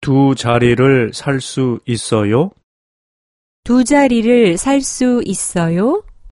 두 자리를 살 수 있어요? 두 자리를 살 수 있어요?